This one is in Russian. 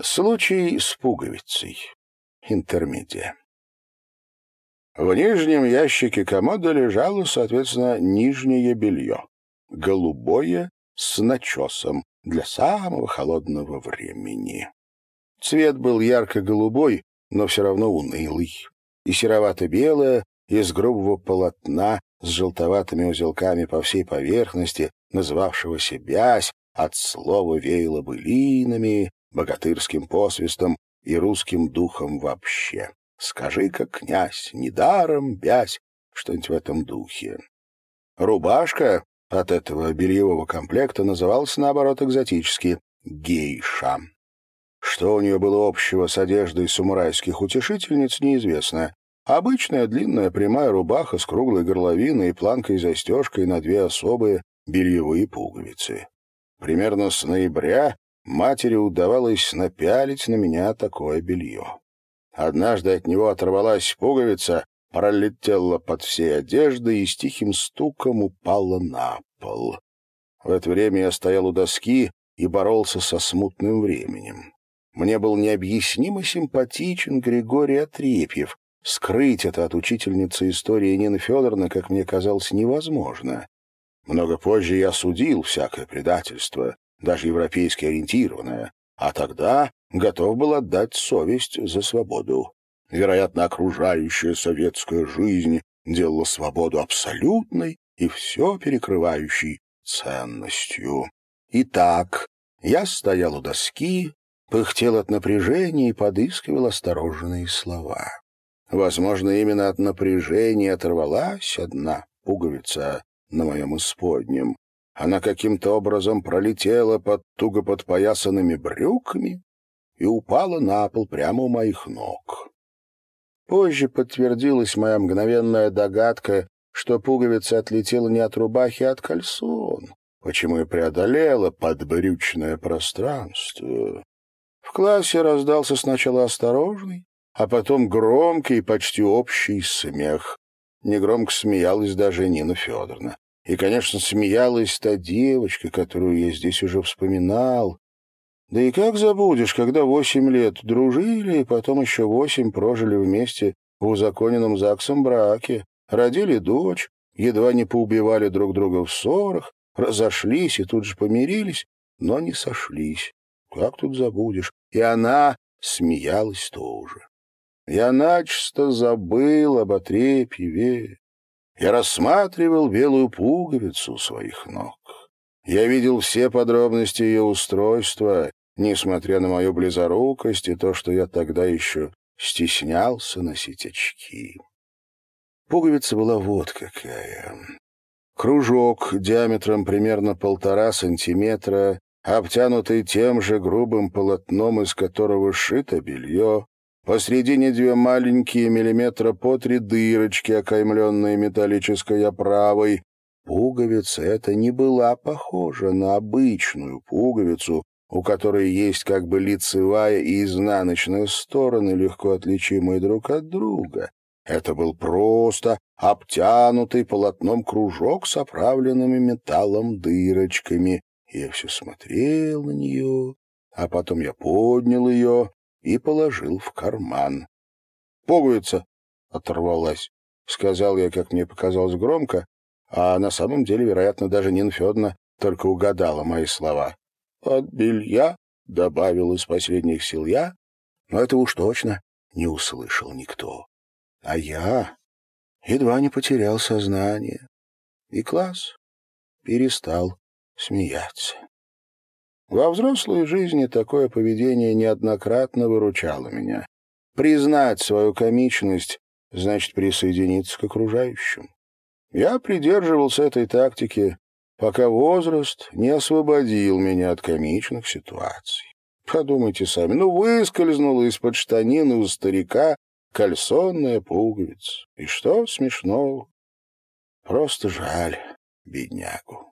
Случай с пуговицей. Интермедия. В нижнем ящике комода лежало, соответственно, нижнее белье. Голубое с начесом для самого холодного времени. Цвет был ярко-голубой, но все равно унылый. И серовато-белое, из грубого полотна с желтоватыми узелками по всей поверхности, называвшегося бязь, от слова веяло былинами, богатырским посвистом и русским духом вообще. Скажи-ка, князь, недаром бязь, что-нибудь в этом духе. Рубашка от этого бельевого комплекта называлась, наоборот, экзотически «гейша». Что у нее было общего с одеждой самурайских утешительниц, неизвестно. Обычная длинная прямая рубаха с круглой горловиной и планкой-застежкой на две особые бельевые пуговицы. Примерно с ноября матери удавалось напялить на меня такое белье. Однажды от него оторвалась пуговица, пролетела под всей одеждой и с тихим стуком упала на пол. В это время я стоял у доски и боролся со смутным временем. Мне был необъяснимо симпатичен Григорий Отрепьев. Скрыть это от учительницы истории Нины Федоровны, как мне казалось, невозможно. Много позже я судил всякое предательство, даже европейски ориентированное, а тогда готов был отдать совесть за свободу. Вероятно, окружающая советская жизнь делала свободу абсолютной и все перекрывающей ценностью. Итак, я стоял у доски, пыхтел от напряжения и подыскивал осторожные слова. Возможно, именно от напряжения оторвалась одна пуговица, на моем исподнем. Она каким-то образом пролетела под туго подпоясанными брюками и упала на пол прямо у моих ног. Позже подтвердилась моя мгновенная догадка, что пуговица отлетела не от рубахи, а от кальсон, почему и преодолела подбрючное пространство. В классе раздался сначала осторожный, а потом громкий, почти общий смех. Негромко смеялась даже Нина Федоровна. И, конечно, смеялась та девочка, которую я здесь уже вспоминал. Да и как забудешь, когда восемь лет дружили, и потом еще восемь прожили вместе в узаконенном ЗАГСом браке, родили дочь, едва не поубивали друг друга в ссорах, разошлись и тут же помирились, но не сошлись. Как тут забудешь? И она смеялась тоже. Я начисто забыл об отрепьеве. Я рассматривал белую пуговицу своих ног. Я видел все подробности ее устройства, несмотря на мою близорукость и то, что я тогда еще стеснялся носить очки. Пуговица была вот какая. Кружок диаметром примерно полтора сантиметра, обтянутый тем же грубым полотном, из которого шито белье, Посредине две маленькие миллиметра по три дырочки, окаймленные металлической оправой. Пуговица эта не была похожа на обычную пуговицу, у которой есть как бы лицевая и изнаночная стороны, легко отличимые друг от друга. Это был просто обтянутый полотном кружок с оправленными металлом дырочками. Я все смотрел на нее, а потом я поднял ее и положил в карман. «Пуговица!» — оторвалась, — сказал я, как мне показалось, громко, а на самом деле, вероятно, даже Нина Федоровна только угадала мои слова. «От белья!» — добавил из последних сил я, но это уж точно не услышал никто. А я едва не потерял сознание, и класс перестал смеяться. Во взрослой жизни такое поведение неоднократно выручало меня. Признать свою комичность значит присоединиться к окружающим. Я придерживался этой тактики, пока возраст не освободил меня от комичных ситуаций. Подумайте сами, ну выскользнула из-под штанины у старика кальсонная пуговица. И что смешного? Просто жаль беднягу.